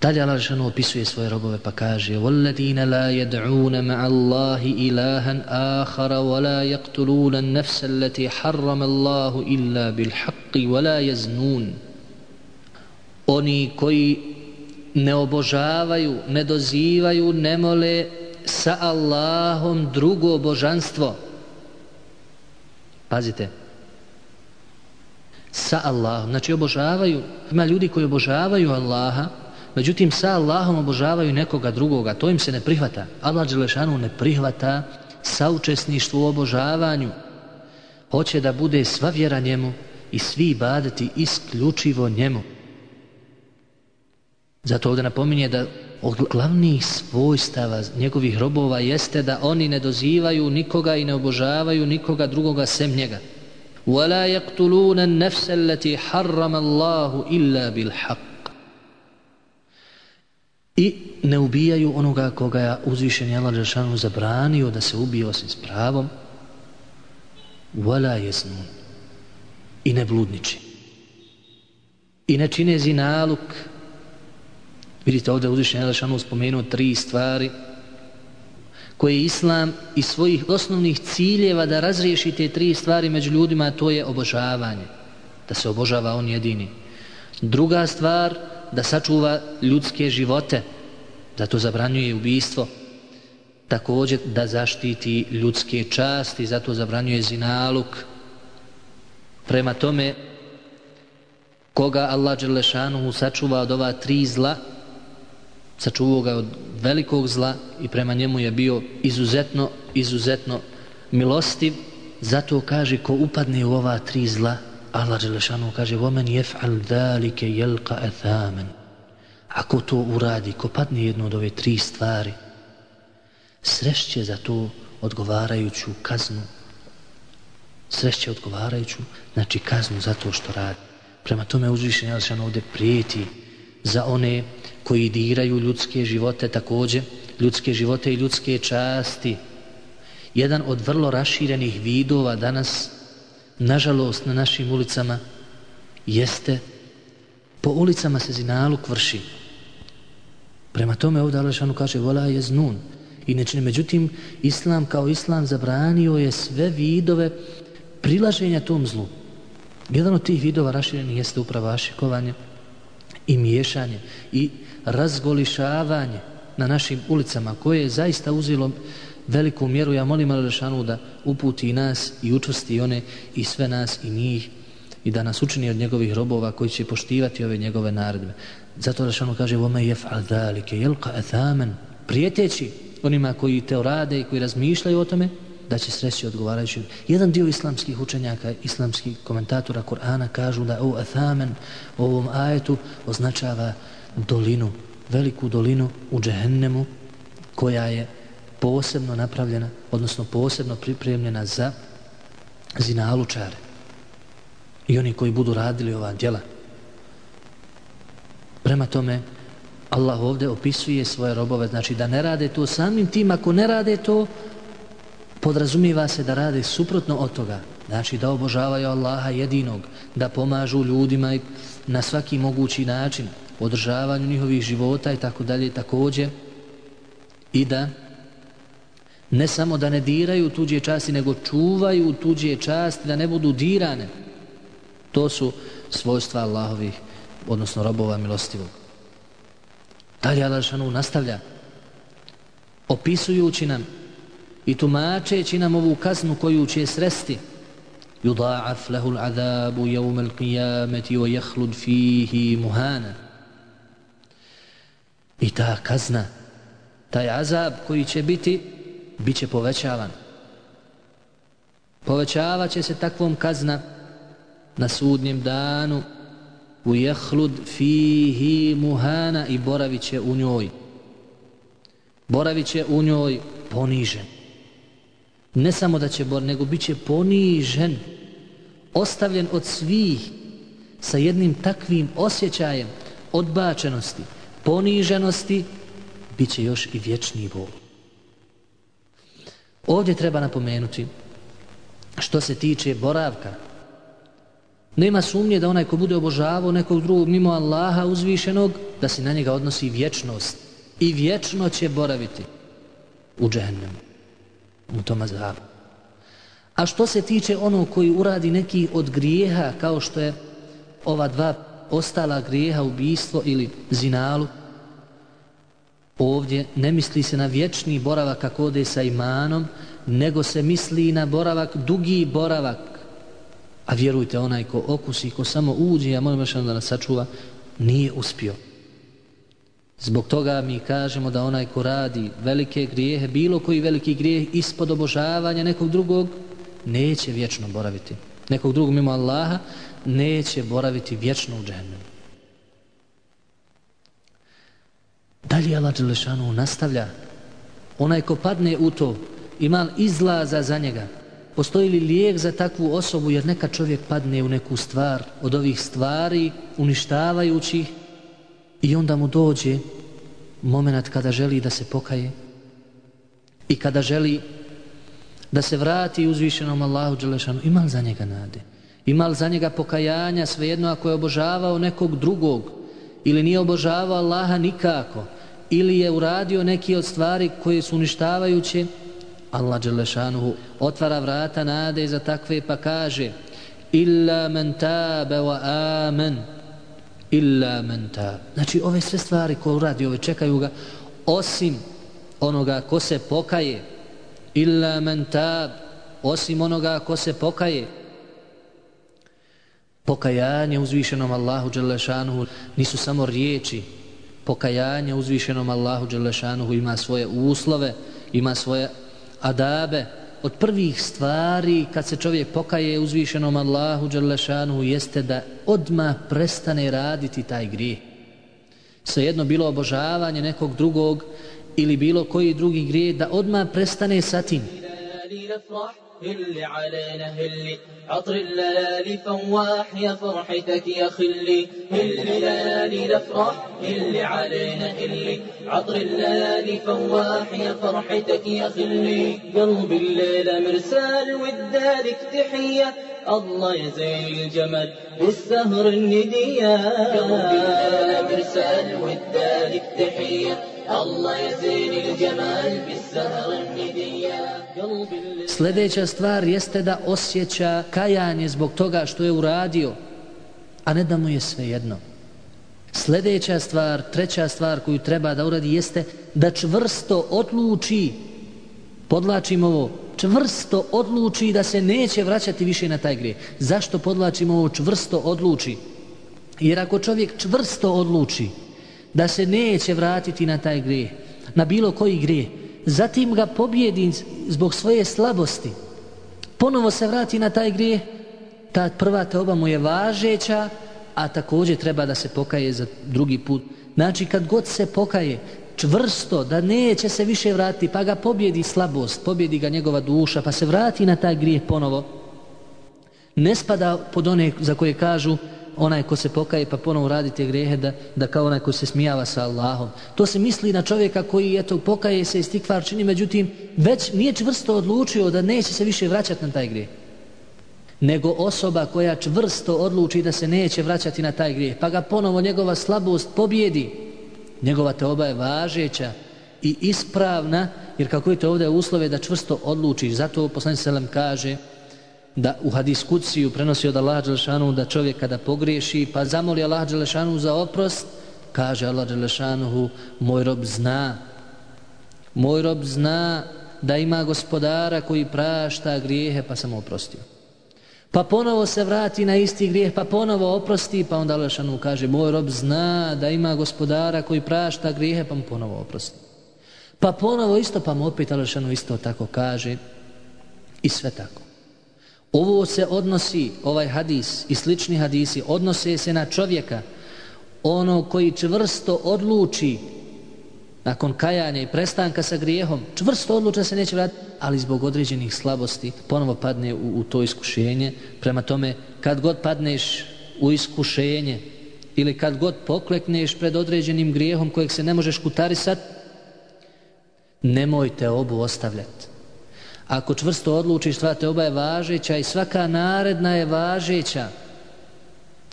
Dalje Allah Žešanu opisuje svoje robove pa kaže وَالَّذِينَ لَا يَدْعُونَ مَعَ اللَّهِ إِلَهًا آخَرَ وَلَا يَقْتُلُونَ النَّفْسَ الَّتِي حَرَّمَ اللَّهُ إِلَّا بِالْحَقِّ وَلَا يَزْنُونَ Oni koji ne obožavaju, ne dozivaju, ne mole sa Allahom drugo božanstvo. Pazite. Sa Allahom. Znači obožavaju, ima ljudi koji obožavaju Allaha, Međutim, sa Allahom obožavaju nekoga drugoga, to im se ne prihvata. Allah Đelešanu ne prihvata saučesništvo u obožavanju. Hoće da bude sva vjera njemu i svi badati isključivo njemu. Zato ovdje napominje da od glavnih svojstava njegovih robova jeste da oni ne dozivaju nikoga i ne obožavaju nikoga drugoga sem njega. وَلَا يَقْتُلُونَ النَّفْسَ الَّتِي حَرَّمَ اللَّهُ إِلَّا بِالْحَقِّ i ne ubijaju onoga koga je uzvišen Allah Đelšanu zabranio da se ubije osim s pravom. Wala jesnun i ne bludniči. I ne čine zinaluk. Vidite ovdje uzvišen Allah Đelšanu spomenuo tri stvari koje je Islam iz svojih osnovnih ciljeva da razriješi te tri stvari među ljudima to je obožavanje. Da se obožava on jedini. Druga stvar da sačuva ljudske živote, da to zabranjuje ubijstvo, također da zaštiti ljudske časti, zato zabranjuje zinaluk. Prema tome, koga Allah Đelešanu sačuva od ova tri zla, sačuvao ga od velikog zla i prema njemu je bio izuzetno, izuzetno milostiv, zato kaže ko upadne u ova tri zla, Allah Đelešanu kaže وَمَنْ يَفْعَلْ ذَلِكَ يَلْقَ أَثَامًا Ako to uradi, ko padne jedno od ove tri stvari, srešće za to odgovarajuću kaznu. Srešće odgovarajuću, znači kaznu za to što radi. Prema tome uzvišenje Đelešanu ovdje prijeti za one koji diraju ljudske živote također, ljudske živote i ljudske časti. Jedan od vrlo raširenih vidova danas nažalost na našim ulicama jeste po ulicama se zinaluk vrši prema tome ovdje Alešanu kaže vola je znun i nečine, međutim islam kao islam zabranio je sve vidove prilaženja tom zlu jedan od tih vidova raširenih jeste upravo ašikovanje i miješanje i razgolišavanje na našim ulicama koje je zaista uzilo veliku mjeru. Ja molim Alešanu da uputi i nas i učvrsti one i sve nas i njih i da nas učini od njegovih robova koji će poštivati ove njegove naredbe. Zato Alešanu kaže وَمَا يَفْعَلْ ذَلِكَ يَلْقَ أَثَامًا Prijeteći onima koji te rade i koji razmišljaju o tome da će sreći odgovarajući. Jedan dio islamskih učenjaka, islamskih komentatora Kur'ana kažu da u Athamen u ovom ajetu označava dolinu, veliku dolinu u džehennemu koja je posebno napravljena, odnosno posebno pripremljena za zinalučare i oni koji budu radili ova djela. Prema tome, Allah ovdje opisuje svoje robove, znači da ne rade to samim tim, ako ne rade to, podrazumiva se da rade suprotno od toga. Znači da obožavaju Allaha jedinog, da pomažu ljudima na svaki mogući način, održavanju njihovih života i tako dalje također i da ne samo da ne diraju tuđe časti, nego čuvaju tuđe časti, da ne budu dirane. To su svojstva Allahovih, odnosno robova milostivog. Dalje Alašanu nastavlja, opisujući nam i tumačeći nam ovu kaznu koju će sresti, yudha'af lahu al'adabu yawm al-qiyamati wa yakhlud fihi muhana. I ta kazna, taj azab koji će biti bit će povećavan. Povećavat će se takvom kazna na sudnjem danu u jehlud fihi muhana i boravit će u njoj. Boravit će u njoj ponižen. Ne samo da će bor, nego bit će ponižen, ostavljen od svih sa jednim takvim osjećajem odbačenosti, poniženosti, bit će još i vječni bol. Ovdje treba napomenuti što se tiče boravka. Nema sumnje da onaj ko bude obožavao nekog drugog mimo Allaha uzvišenog, da se na njega odnosi vječnost. I vječno će boraviti u džehennemu. U tom azabu. A što se tiče ono koji uradi neki od grijeha kao što je ova dva ostala grijeha ubijstvo ili zinalu ovdje ne misli se na vječni boravak kako ode sa imanom nego se misli na boravak dugi boravak a vjerujte onaj ko okusi ko samo uđe ja molim da nas sačuva nije uspio Zbog toga mi kažemo da onaj ko radi velike grijehe, bilo koji veliki grijeh ispod obožavanja nekog drugog, neće vječno boraviti. Nekog drugog mimo Allaha neće boraviti vječno u džehennemu. Dalje Allah Đelešanu nastavlja. Onaj ko padne u to, ima izlaza za njega. Postoji li lijek za takvu osobu, jer neka čovjek padne u neku stvar od ovih stvari, uništavajućih, I onda mu dođe moment kada želi da se pokaje i kada želi da se vrati uzvišenom Allahu Đelešanu, ima li za njega nade? Ima li za njega pokajanja svejedno ako je obožavao nekog drugog ili nije obožavao Allaha nikako ili je uradio neki od stvari koje su uništavajuće Allah Đelešanuhu otvara vrata nade za takve pa kaže illa men tabe wa amen illa men tabe Znači ove sve stvari ko radi ove čekaju ga, osim onoga ko se pokaje, illa men tab osim onoga ko se pokaje, pokajanje uzvišenom Allahu Đelešanuhu nisu samo riječi, pokajanje uzvišenom Allahu Đelešanuhu ima svoje uslove, ima svoje adabe, od prvih stvari kad se čovjek pokaje uzvišenom Allahu Đalešanu jeste da odma prestane raditi taj grijeh. Svejedno bilo obožavanje nekog drugog ili bilo koji drugi grijeh da odma prestane sa tim. هل علينا هل عطر الليالي فواح يا فرحتك يا خلي هل ليالي نفرح هل علينا هل عطر الليالي فواح يا فرحتك يا خلي قلب الليلة مرسال ودالك تحية الله يزين الجمل والسهر الندية. قلب الليلة مرسال ودالك تحية Sljedeća stvar jeste da osjeća kajanje zbog toga što je uradio, a ne da mu je svejedno. Sljedeća stvar, treća stvar koju treba da uradi jeste da čvrsto odluči, podlačim ovo, čvrsto odluči da se neće vraćati više na taj grije. Zašto podlačim ovo čvrsto odluči? Jer ako čovjek čvrsto odluči, da se neće vratiti na taj grije, na bilo koji grije, zatim ga pobjedi zbog svoje slabosti, ponovo se vrati na taj grije, ta prva teoba mu je važeća, a također treba da se pokaje za drugi put. Znači, kad god se pokaje čvrsto, da neće se više vratiti, pa ga pobjedi slabost, pobjedi ga njegova duša, pa se vrati na taj grije ponovo, ne spada pod one za koje kažu onaj ko se pokaje pa ponovo radi te grehe da, da kao onaj ko se smijava sa Allahom. To se misli na čovjeka koji eto, pokaje se i stikvar čini, međutim već nije čvrsto odlučio da neće se više vraćati na taj grijeh. Nego osoba koja čvrsto odluči da se neće vraćati na taj grijeh, pa ga ponovo njegova slabost pobjedi, njegova te oba je važeća i ispravna, jer kako je to ovdje uslove da čvrsto odlučiš, zato poslanic Selem kaže, da u hadis kuciju prenosi od Allaha Đelešanu da čovjek kada pogriješi pa zamoli Allaha Đelešanu za oprost kaže Allah Đelešanu moj rob zna moj rob zna da ima gospodara koji prašta grijehe pa sam oprostio. Pa ponovo se vrati na isti grijeh pa ponovo oprosti pa onda Allah Đelešanu kaže moj rob zna da ima gospodara koji prašta grijehe pa mu ponovo oprosti. Pa ponovo isto pa mu opet Allah Đelešanu isto tako kaže i sve tako. Ovo se odnosi, ovaj hadis i slični hadisi, odnose se na čovjeka, ono koji čvrsto odluči nakon kajanja i prestanka sa grijehom, čvrsto odluča se neće vratiti, ali zbog određenih slabosti ponovo padne u, u to iskušenje. Prema tome, kad god padneš u iskušenje ili kad god poklekneš pred određenim grijehom kojeg se ne možeš kutarisati, nemojte obu ostavljati. Ako čvrsto odlučiš, sva te oba je važeća i svaka naredna je važeća.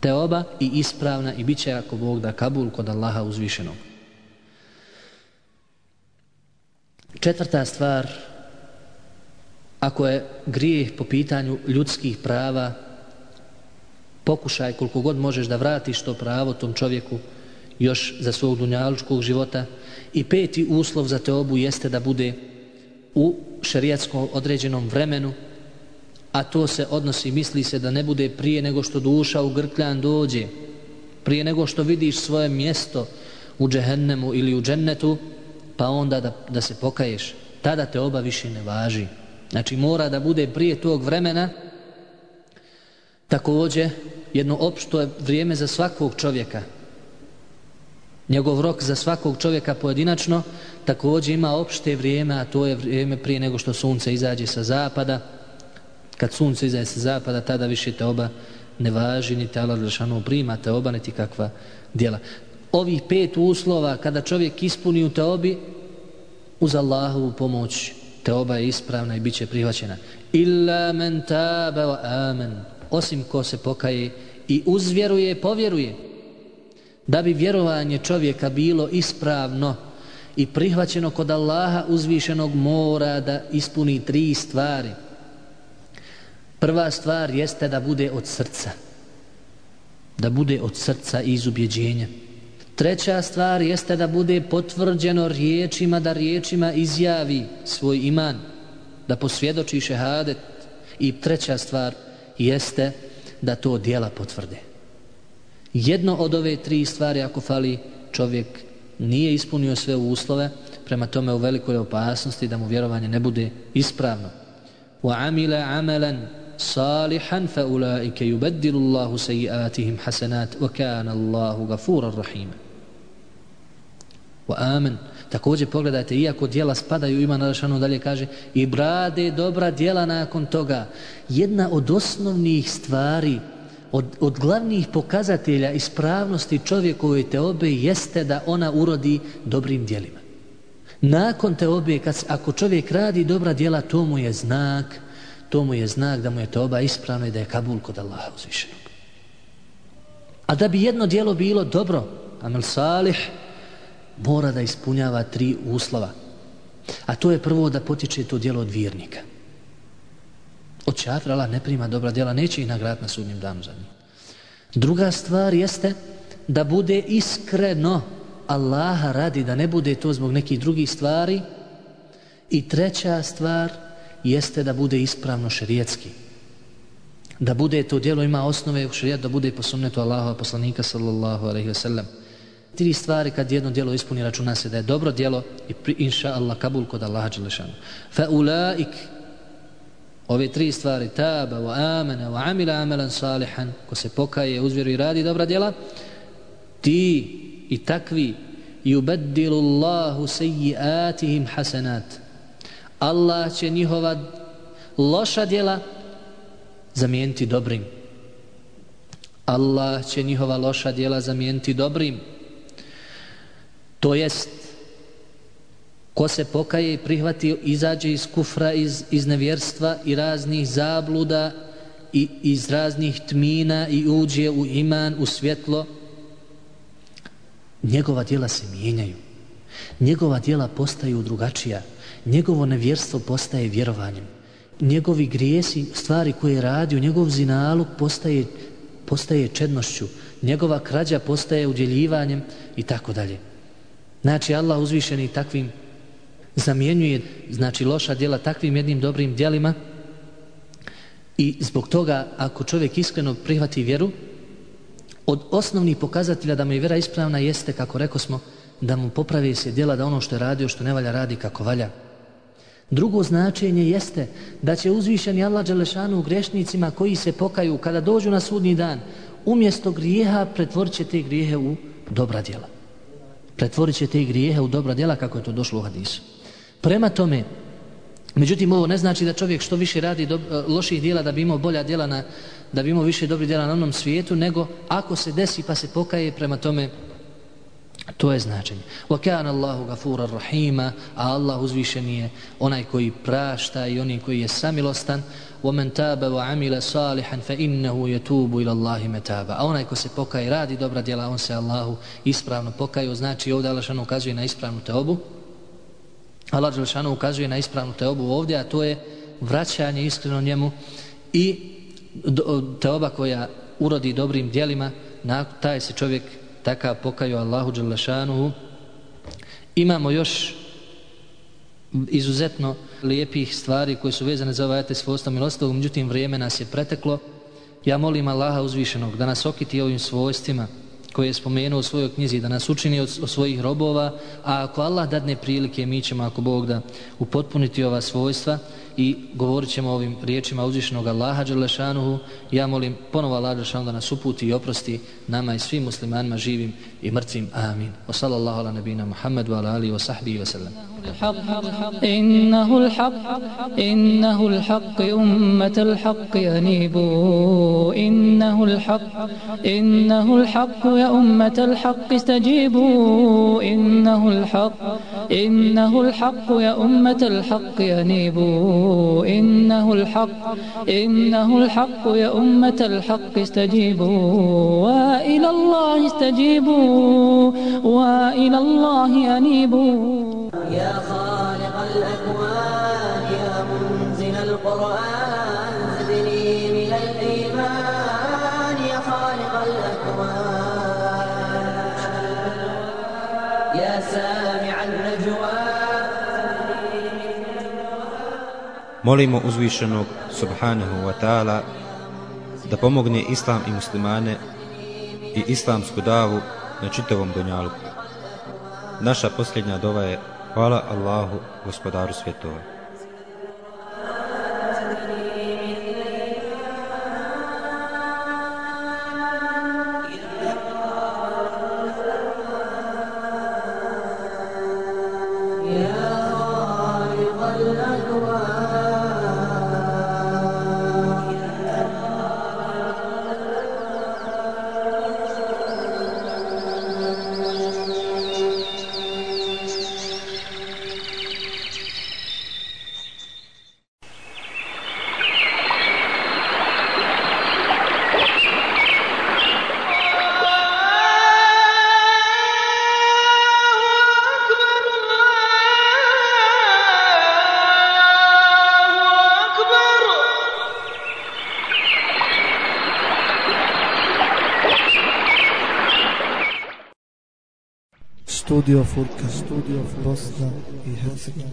teoba i ispravna i bit će ako Bog da kabul kod Allaha uzvišenog. Četvrta stvar, ako je grijeh po pitanju ljudskih prava, pokušaj koliko god možeš da vratiš to pravo tom čovjeku još za svog dunjalučkog života i peti uslov za teobu jeste da bude u šerijatskom određenom vremenu a to se odnosi, misli se da ne bude prije nego što duša u grkljan dođe, prije nego što vidiš svoje mjesto u džehennemu ili u džennetu, pa onda da, da se pokaješ. Tada te oba više ne važi. Znači mora da bude prije tog vremena također jedno opšto vrijeme za svakog čovjeka. Njegov rok za svakog čovjeka pojedinačno također ima opšte vrijeme, a to je vrijeme prije nego što sunce izađe sa zapada, kad sunce izađe sa zapada, tada više te oba ne važi, ni te Allah Đelešanu prima te oba, niti kakva djela. Ovih pet uslova, kada čovjek ispuni u te obi, uz Allahovu pomoć, te oba je ispravna i bit će prihvaćena. Illa men tabe wa amen. Osim ko se pokaje i uzvjeruje, povjeruje. Da bi vjerovanje čovjeka bilo ispravno i prihvaćeno kod Allaha uzvišenog mora da ispuni tri stvari – Prva stvar jeste da bude od srca. Da bude od srca i iz ubjeđenja. Treća stvar jeste da bude potvrđeno riječima, da riječima izjavi svoj iman, da posvjedoči šehadet. I treća stvar jeste da to dijela potvrde Jedno od ove tri stvari, ako fali čovjek, nije ispunio sve uslove, prema tome u velikoj opasnosti da mu vjerovanje ne bude ispravno. Wa amila amalan صالحا فأولئك يبدل الله سيئاتهم حسنات وكان الله غفورا رحيما وآمن Također pogledajte, iako dijela spadaju, ima nadašano dalje kaže, i brade dobra dijela nakon toga. Jedna od osnovnih stvari, od, od glavnih pokazatelja ispravnosti čovjekove teobe jeste da ona urodi dobrim dijelima. Nakon teobe, kad, ako čovjek radi dobra dijela, to mu je znak to mu je znak da mu je teoba ispravna i da je kabul kod Allaha uzvišenog. A da bi jedno dijelo bilo dobro, amel salih, mora da ispunjava tri uslova. A to je prvo da potiče to dijelo od vjernika. Od čafra Allah ne prima dobra djela, neće ih nagrat na sudnjem danu za njih. Druga stvar jeste da bude iskreno Allaha radi, da ne bude to zbog nekih drugih stvari. I treća stvar, jeste da bude ispravno šerijetski. Da bude to djelo ima osnove u šerijetu, da bude po sunnetu Allahova poslanika sallallahu alaihi ve sellem. Tri stvari kad jedno djelo ispuni računa se da je dobro djelo i pri, inša Allah kabul kod Allaha Đelešanu. Fa ulaik ove tri stvari taba wa amana wa amila amalan salihan ko se pokaje, uzvjeru i radi dobra djela ti i takvi yubaddilu Allahu sejjiatihim hasanat Allah će njihova loša djela zamijeniti dobrim. Allah će njihova loša djela zamijeniti dobrim. To jest, ko se pokaje i prihvati, izađe iz kufra, iz, iz nevjerstva i raznih zabluda i iz raznih tmina i uđe u iman, u svjetlo, njegova djela se mijenjaju. Njegova djela postaju drugačija njegovo nevjerstvo postaje vjerovanjem. Njegovi grijesi, stvari koje radi, u njegov zinaluk postaje, postaje čednošću. Njegova krađa postaje udjeljivanjem i tako dalje. Znači, Allah uzvišeni takvim zamjenjuje, znači, loša djela takvim jednim dobrim djelima i zbog toga, ako čovjek iskreno prihvati vjeru, od osnovnih pokazatelja da mu je vjera ispravna jeste, kako reko smo, da mu popravi se djela da ono što je radio, što ne valja, radi kako valja. Drugo značenje jeste da će uzvišeni Allah Đelešanu u grešnicima koji se pokaju kada dođu na sudni dan umjesto grijeha pretvorit će te grijehe u dobra djela. Pretvorit će te grijehe u dobra djela kako je to došlo u hadisu. Prema tome, međutim ovo ne znači da čovjek što više radi do, e, loših djela da bi imao bolja djela na, da bi imao više dobrih djela na onom svijetu, nego ako se desi pa se pokaje prema tome To je značenje. Wa kana Allahu gafura rahima, a Allah uzvišen je onaj koji prašta i onaj koji je samilostan. Wa man taba wa amila salihan fa innahu yatubu ila Allahi mataba. A onaj ko se pokaje radi dobra djela, on se Allahu ispravno pokaje. Znači ovdje Allah ukazuje na ispravnu teobu. Allah šanu ukazuje na ispravnu teobu ovdje, a to je vraćanje iskreno njemu i teoba koja urodi dobrim djelima, na taj se čovjek takav pokaju Allahu Đalešanuhu. Imamo još izuzetno lijepih stvari koje su vezane za ovaj svojstva milostovog, međutim vrijeme nas je preteklo. Ja molim Allaha uzvišenog da nas okiti ovim svojstvima koje je spomenuo u svojoj knjizi, da nas učini od, od svojih robova, a ako Allah dadne prilike, mi ćemo, ako Bog da, upotpuniti ova svojstva, i govorit ćemo ovim riječima uzvišenog Allaha Đelešanuhu. Ja molim ponovo Allah Đelešanuhu da nas uputi i oprosti nama i svim muslimanima živim i mrtvim. Amin. Wa sallallahu ala nabina Muhammad wa ala alihi wa sahbihi wa sallam. إنه الحق. إنه الحق. أمة الحق ينيبوا. إنه الحق. إنه الحق يا أمة الحق استجيبوا. إنه الحق. إنه الحق يا أمة الحق ينيبوا. إنه الحق. إنه الحق يا أمة الحق استجيبوا. وإلى الله استجيبوا. وإلى الله أنيبوا يا خالق الأكوان يا منزل القرآن زدني من الإيمان يا خالق الأكوان يا سامع النجوى Molimo uzvišenog subhanahu wa ta'ala da pomogne islam i muslimane i islamsku davu na čitavom donjalu. Naša posljednja dova je Hvala Allahu, gospodaru svjetova. Studio Furka, Studio Bosna i Hercegovina.